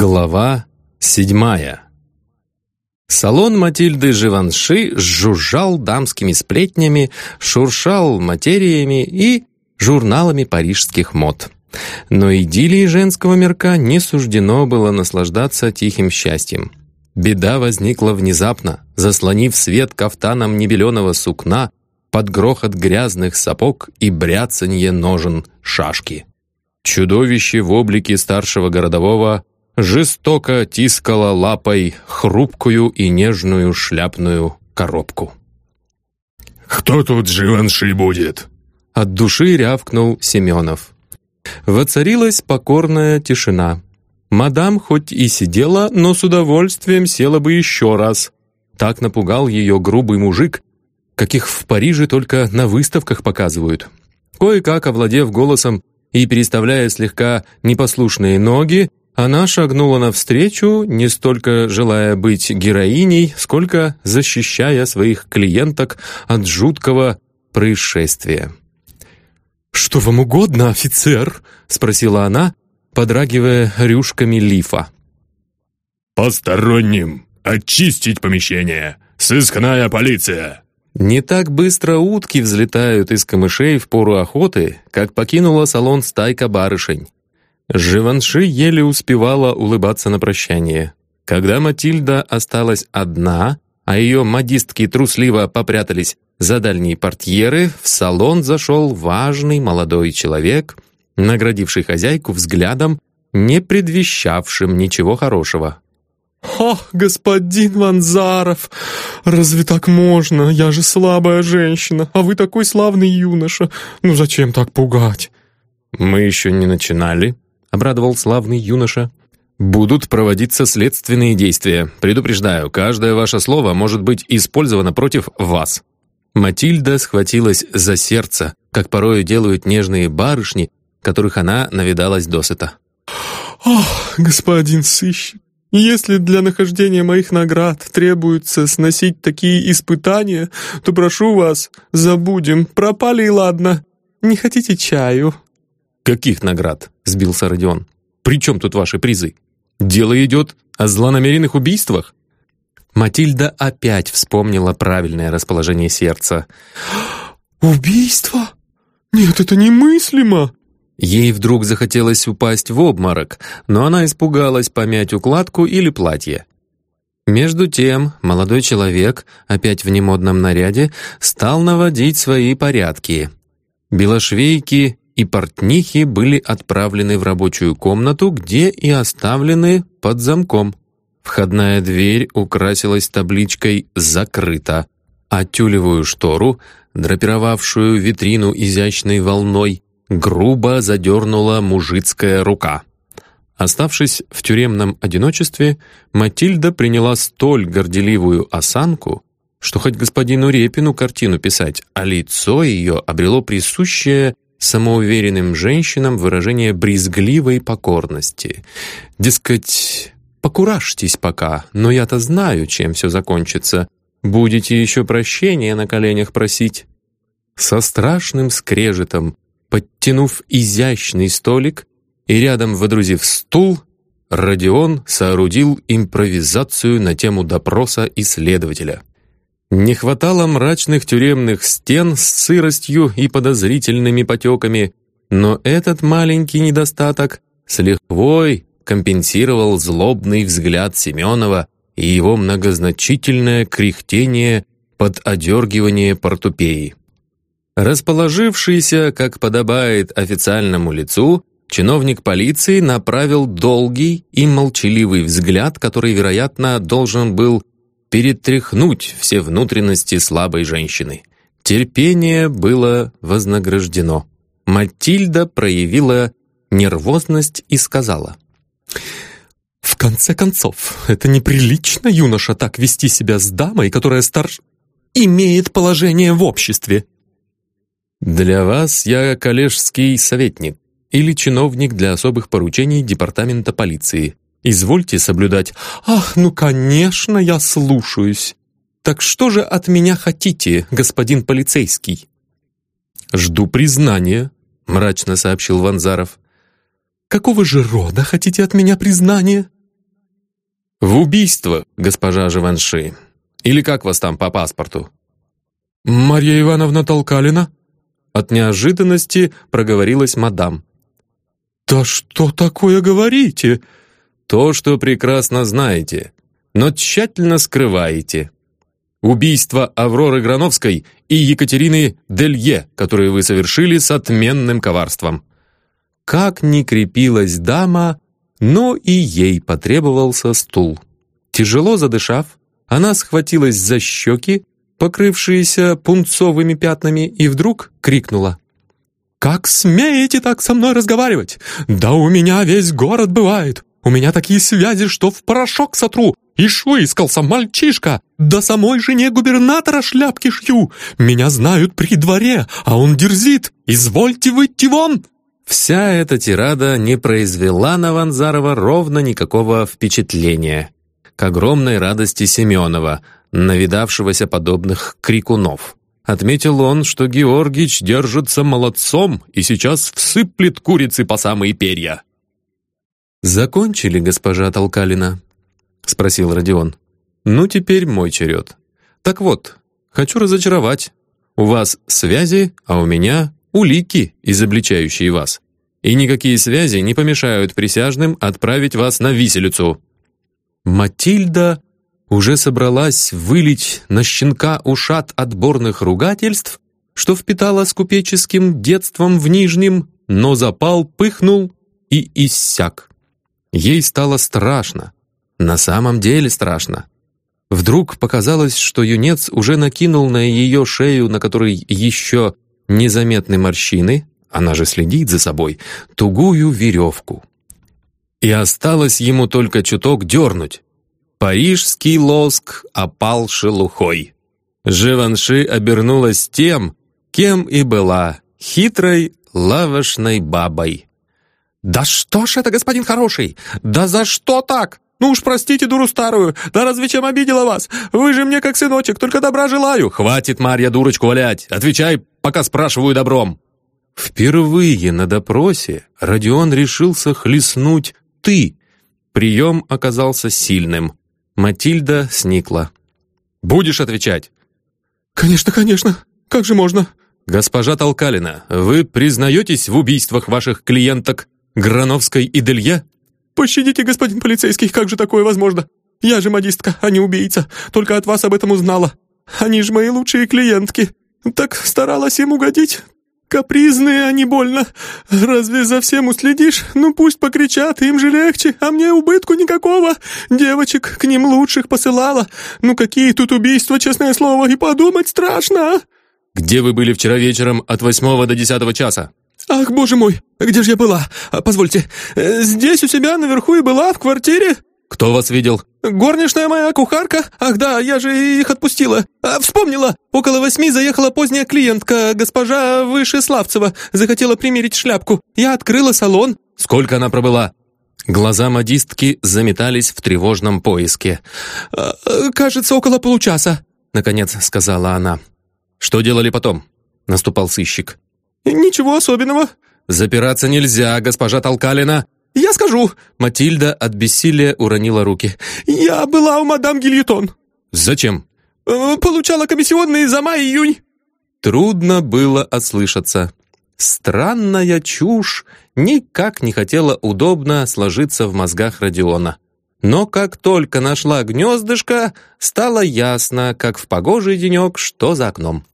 Глава седьмая Салон Матильды Живанши жужжал дамскими сплетнями, шуршал материями и журналами парижских мод. Но идиллии женского мирка не суждено было наслаждаться тихим счастьем. Беда возникла внезапно, заслонив свет кафтаном небеленого сукна под грохот грязных сапог и бряцанье ножен шашки. Чудовище в облике старшего городового жестоко тискала лапой хрупкую и нежную шляпную коробку. «Кто тут живанши будет?» От души рявкнул Семенов. Воцарилась покорная тишина. Мадам хоть и сидела, но с удовольствием села бы еще раз. Так напугал ее грубый мужик, каких в Париже только на выставках показывают. Кое-как овладев голосом и переставляя слегка непослушные ноги, она шагнула навстречу, не столько желая быть героиней, сколько защищая своих клиенток от жуткого происшествия. «Что вам угодно, офицер?» — спросила она, подрагивая рюшками лифа. «Посторонним! Очистить помещение! Сыскная полиция!» Не так быстро утки взлетают из камышей в пору охоты, как покинула салон стайка барышень. Живанши еле успевала улыбаться на прощание. Когда Матильда осталась одна, а ее модистки трусливо попрятались за дальние портьеры, в салон зашел важный молодой человек, наградивший хозяйку взглядом, не предвещавшим ничего хорошего. «Ах, господин Ванзаров, разве так можно? Я же слабая женщина, а вы такой славный юноша. Ну зачем так пугать?» «Мы еще не начинали», — обрадовал славный юноша. «Будут проводиться следственные действия. Предупреждаю, каждое ваше слово может быть использовано против вас». Матильда схватилась за сердце, как порою делают нежные барышни, которых она навидалась досыта. «Ах, господин сыщик, если для нахождения моих наград требуется сносить такие испытания, то прошу вас, забудем, пропали и ладно. Не хотите чаю?» «Каких наград?» — сбился Родион. «При чем тут ваши призы? Дело идет о злонамеренных убийствах». Матильда опять вспомнила правильное расположение сердца. «Убийство? Нет, это немыслимо!» Ей вдруг захотелось упасть в обморок, но она испугалась помять укладку или платье. Между тем молодой человек, опять в немодном наряде, стал наводить свои порядки. Белошвейки и портнихи были отправлены в рабочую комнату, где и оставлены под замком. Входная дверь украсилась табличкой «Закрыто», а тюлевую штору, драпировавшую витрину изящной волной, грубо задернула мужицкая рука. Оставшись в тюремном одиночестве, Матильда приняла столь горделивую осанку, что хоть господину Репину картину писать, а лицо ее обрело присущее самоуверенным женщинам выражение брезгливой покорности. Дескать, покуражьтесь пока, но я-то знаю, чем все закончится. Будете еще прощения на коленях просить. Со страшным скрежетом, подтянув изящный столик и рядом водрузив стул, Родион соорудил импровизацию на тему допроса исследователя. Не хватало мрачных тюремных стен с сыростью и подозрительными потеками, но этот маленький недостаток с лихвой компенсировал злобный взгляд Семенова и его многозначительное кряхтение под одергивание портупеи. Расположившийся, как подобает официальному лицу, чиновник полиции направил долгий и молчаливый взгляд, который, вероятно, должен был перетряхнуть все внутренности слабой женщины. Терпение было вознаграждено. Матильда проявила нервозность и сказала. «В конце концов, это неприлично, юноша, так вести себя с дамой, которая старше... имеет положение в обществе». «Для вас я коллежский советник или чиновник для особых поручений департамента полиции», Извольте соблюдать. Ах, ну, конечно, я слушаюсь. Так что же от меня хотите, господин полицейский? Жду признания, мрачно сообщил Ванзаров. Какого же рода хотите от меня признания? «В убийство, госпожа Живанши. Или как вас там по паспорту?» «Марья Ивановна Толкалина?» От неожиданности проговорилась мадам. «Да что такое говорите?» «То, что прекрасно знаете, но тщательно скрываете. Убийство Авроры Грановской и Екатерины Делье, которые вы совершили с отменным коварством». Как ни крепилась дама, но и ей потребовался стул. Тяжело задышав, она схватилась за щеки, покрывшиеся пунцовыми пятнами, и вдруг крикнула. «Как смеете так со мной разговаривать? Да у меня весь город бывает. У меня такие связи, что в порошок сотру. Ишь выискался мальчишка. Да самой жене губернатора шляпки шью. Меня знают при дворе, а он дерзит. Извольте выйти вон!» Вся эта тирада не произвела на Ванзарова ровно никакого впечатления. К огромной радости Семенова, навидавшегося подобных крикунов. Отметил он, что Георгич держится молодцом и сейчас всыплет курицы по самые перья. «Закончили, госпожа Толкалина?» — спросил Родион. «Ну, теперь мой черед. Так вот, хочу разочаровать. У вас связи, а у меня улики, изобличающие вас. И никакие связи не помешают присяжным отправить вас на виселицу». Матильда уже собралась вылить на щенка ушат отборных ругательств, что впитала с купеческим детством в Нижнем, но запал пыхнул и иссяк. Ей стало страшно. На самом деле страшно. Вдруг показалось, что юнец уже накинул на ее шею, на которой еще незаметны морщины, она же следит за собой, тугую веревку. И осталось ему только чуток дернуть. Парижский лоск опал шелухой. Живанши обернулась тем, кем и была, хитрой лавошной бабой. «Да что ж это, господин хороший? Да за что так? Ну уж простите дуру старую, да разве чем обидела вас? Вы же мне как сыночек, только добра желаю». «Хватит, Марья, дурочку валять! Отвечай, пока спрашиваю добром!» Впервые на допросе Родион решился хлестнуть «ты». Прием оказался сильным. Матильда сникла. «Будешь отвечать?» «Конечно, конечно. Как же можно?» «Госпожа Толкалина, вы признаетесь в убийствах ваших клиенток Грановской и Делье?» «Пощадите, господин полицейский, как же такое возможно? Я же модистка, а не убийца. Только от вас об этом узнала. Они же мои лучшие клиентки. Так старалась им угодить. Капризные они больно. Разве за всем уследишь? Ну пусть покричат, им же легче, а мне убытку никакого. Девочек к ним лучших посылала. Ну какие тут убийства, честное слово, и подумать страшно. А? Где вы были вчера вечером от восьмого до десятого часа? Ах, боже мой, где же я была? Позвольте, э, здесь у себя наверху и была, в квартире. «Кто вас видел?» «Горничная моя, кухарка. Ах да, я же их отпустила. А, вспомнила. Около восьми заехала поздняя клиентка, госпожа Вышеславцева. Захотела примерить шляпку. Я открыла салон». «Сколько она пробыла?» Глаза модистки заметались в тревожном поиске. А, «Кажется, около получаса», — наконец сказала она. «Что делали потом?» — наступал сыщик. «Ничего особенного». «Запираться нельзя, госпожа Толкалина», «Я скажу!» Матильда от бессилия уронила руки. «Я была у мадам Гильютон». «Зачем?» э, «Получала комиссионные за май-июнь». Трудно было ослышаться. Странная чушь никак не хотела удобно сложиться в мозгах Родиона. Но как только нашла гнездышко, стало ясно, как в погожий денек, что за окном.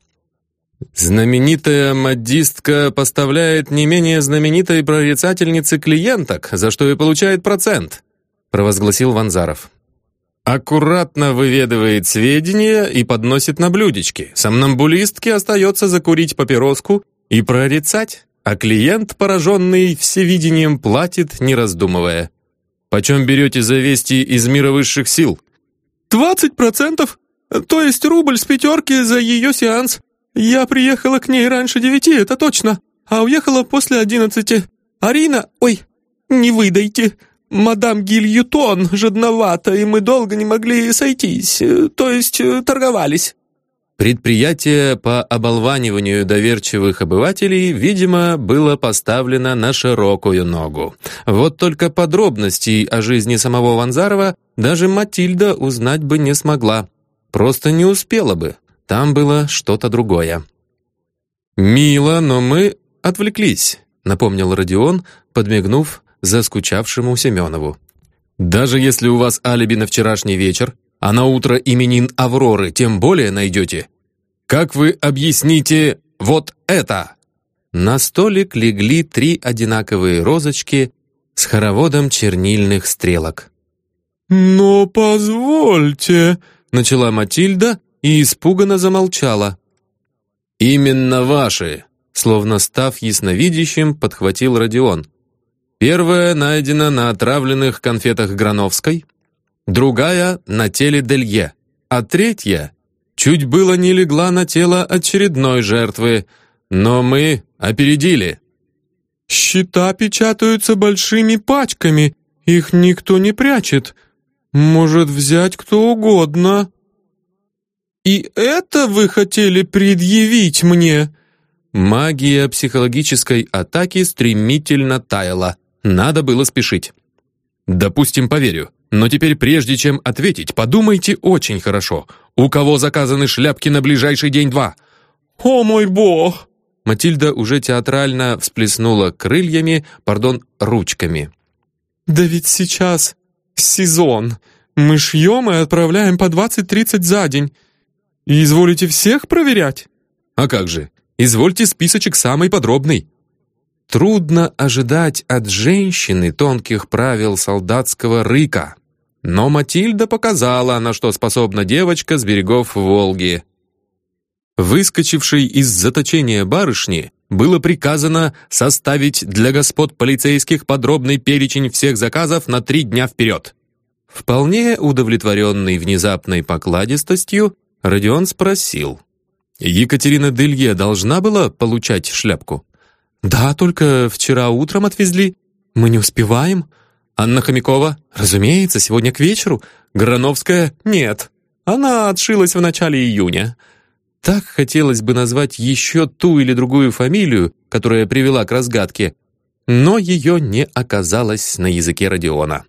Знаменитая модистка поставляет не менее знаменитой прорицательнице клиенток, за что и получает процент, провозгласил Ванзаров. Аккуратно выведывает сведения и подносит на блюдечки. Сомнамбулистке остается закурить папироску и прорицать, а клиент, пораженный всевидением, платит, не раздумывая. «Почем берете за вести из мира высших сил?» «Двадцать процентов, то есть рубль с пятерки за ее сеанс», «Я приехала к ней раньше девяти, это точно, а уехала после одиннадцати. Арина... Ой, не выдайте. Мадам Гильютон жадновата, и мы долго не могли сойтись, то есть торговались». Предприятие по оболваниванию доверчивых обывателей, видимо, было поставлено на широкую ногу. Вот только подробностей о жизни самого Ванзарова даже Матильда узнать бы не смогла. Просто не успела бы. Там было что-то другое. «Мило, но мы отвлеклись», — напомнил Родион, подмигнув заскучавшему Семенову. «Даже если у вас алиби на вчерашний вечер, а на утро именин Авроры тем более найдете. Как вы объясните вот это?» На столик легли три одинаковые розочки с хороводом чернильных стрелок. «Но позвольте», — начала Матильда и испуганно замолчала. «Именно ваши», — словно став ясновидящим, подхватил Родион. «Первая найдена на отравленных конфетах Грановской, другая — на теле Делье, а третья чуть было не легла на тело очередной жертвы, но мы опередили». «Счета печатаются большими пачками, их никто не прячет. Может взять кто угодно». «И это вы хотели предъявить мне?» Магия психологической атаки стремительно таяла. Надо было спешить. «Допустим, поверю. Но теперь, прежде чем ответить, подумайте очень хорошо. У кого заказаны шляпки на ближайший день-два?» «О мой бог!» Матильда уже театрально всплеснула крыльями, пардон, ручками. «Да ведь сейчас сезон. Мы шьем и отправляем по 20-30 за день. И изволите всех проверять?» «А как же? Извольте списочек самый подробный». Трудно ожидать от женщины тонких правил солдатского рыка. Но Матильда показала, на что способна девочка с берегов Волги. Выскочившей из заточения барышни было приказано составить для господ полицейских подробный перечень всех заказов на три дня вперед. Вполне удовлетворенный внезапной покладистостью, Родион спросил. «Екатерина Делье должна была получать шляпку?» «Да, только вчера утром отвезли. Мы не успеваем». «Анна Хомякова?» «Разумеется, сегодня к вечеру». «Грановская?» «Нет. Она отшилась в начале июня». Так хотелось бы назвать еще ту или другую фамилию, которая привела к разгадке, но ее не оказалось на языке Родиона.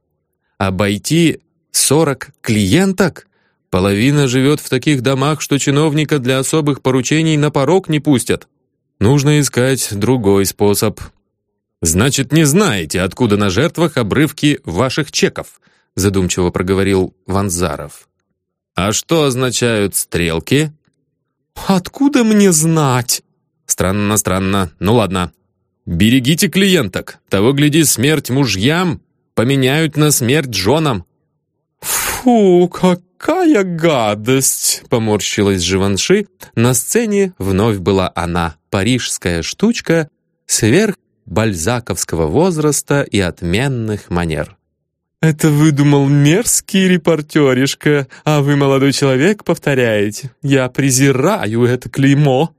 Обойти сорок клиенток? Половина живет в таких домах, что чиновника для особых поручений на порог не пустят. Нужно искать другой способ. Значит, не знаете, откуда на жертвах обрывки ваших чеков, задумчиво проговорил Ванзаров. А что означают стрелки? Откуда мне знать? Странно, странно. Ну ладно. Берегите клиенток. Того гляди, смерть мужьям поменяют на смерть женам. «Фу, какая гадость!» — поморщилась Живанши. На сцене вновь была она, парижская штучка, сверх бальзаковского возраста и отменных манер. «Это выдумал мерзкий репортеришка, а вы, молодой человек, повторяете. Я презираю это клеймо».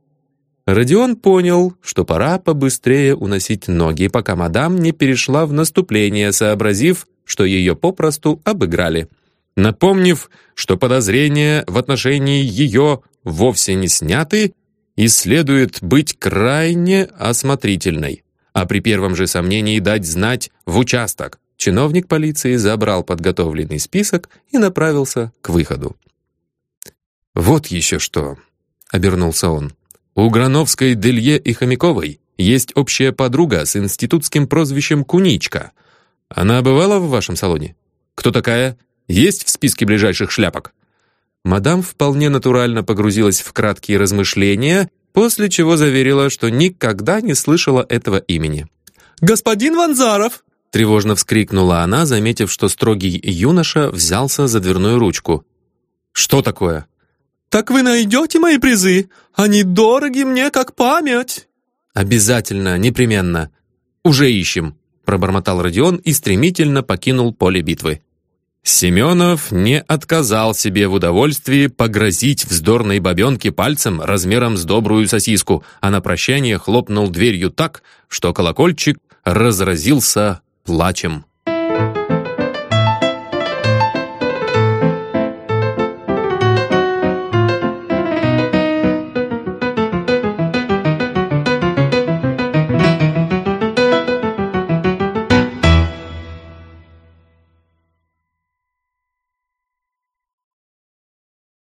Родион понял, что пора побыстрее уносить ноги, пока мадам не перешла в наступление, сообразив, что ее попросту обыграли напомнив, что подозрения в отношении ее вовсе не сняты и следует быть крайне осмотрительной, а при первом же сомнении дать знать в участок. Чиновник полиции забрал подготовленный список и направился к выходу. «Вот еще что», — обернулся он. «У Грановской, Делье и Хомяковой есть общая подруга с институтским прозвищем Куничка. Она бывала в вашем салоне? Кто такая? Есть в списке ближайших шляпок?» Мадам вполне натурально погрузилась в краткие размышления, после чего заверила, что никогда не слышала этого имени. «Господин Ванзаров!» Тревожно вскрикнула она, заметив, что строгий юноша взялся за дверную ручку. «Что такое?» «Так вы найдете мои призы? Они дороги мне, как память!» «Обязательно, непременно. Уже ищем», пробормотал Родион и стремительно покинул поле битвы. Семенов не отказал себе в удовольствии погрозить вздорной бабенке пальцем размером с добрую сосиску, а на прощание хлопнул дверью так, что колокольчик разразился плачем.